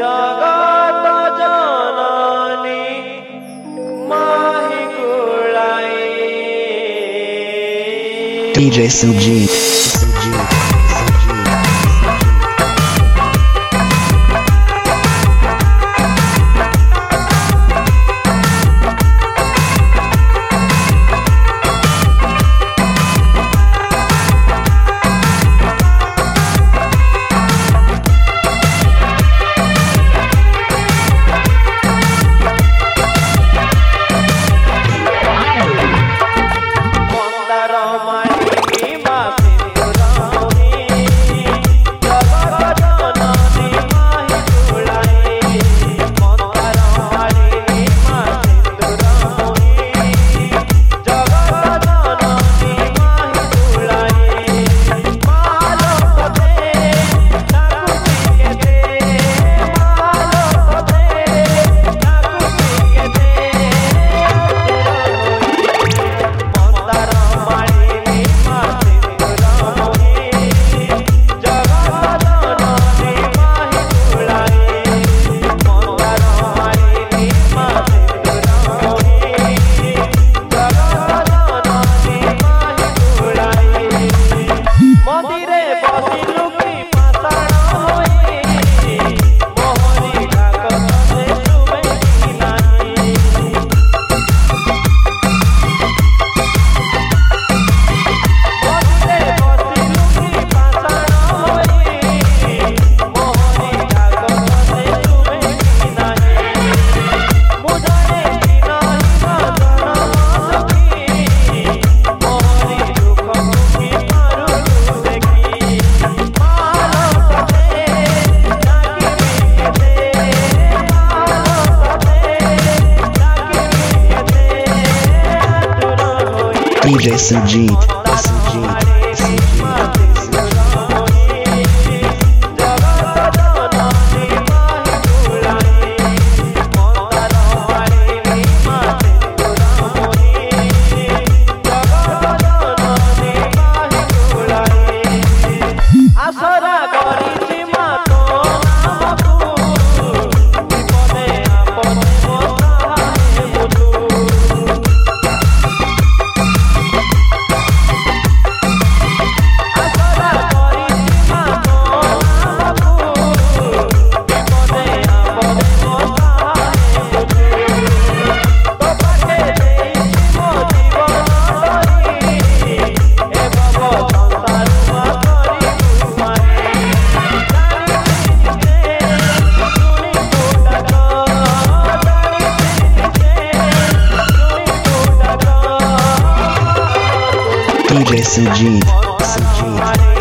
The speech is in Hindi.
जगत जननी माही गुड़ाई DJ DJ Sujit. Cidinho. Cidinho.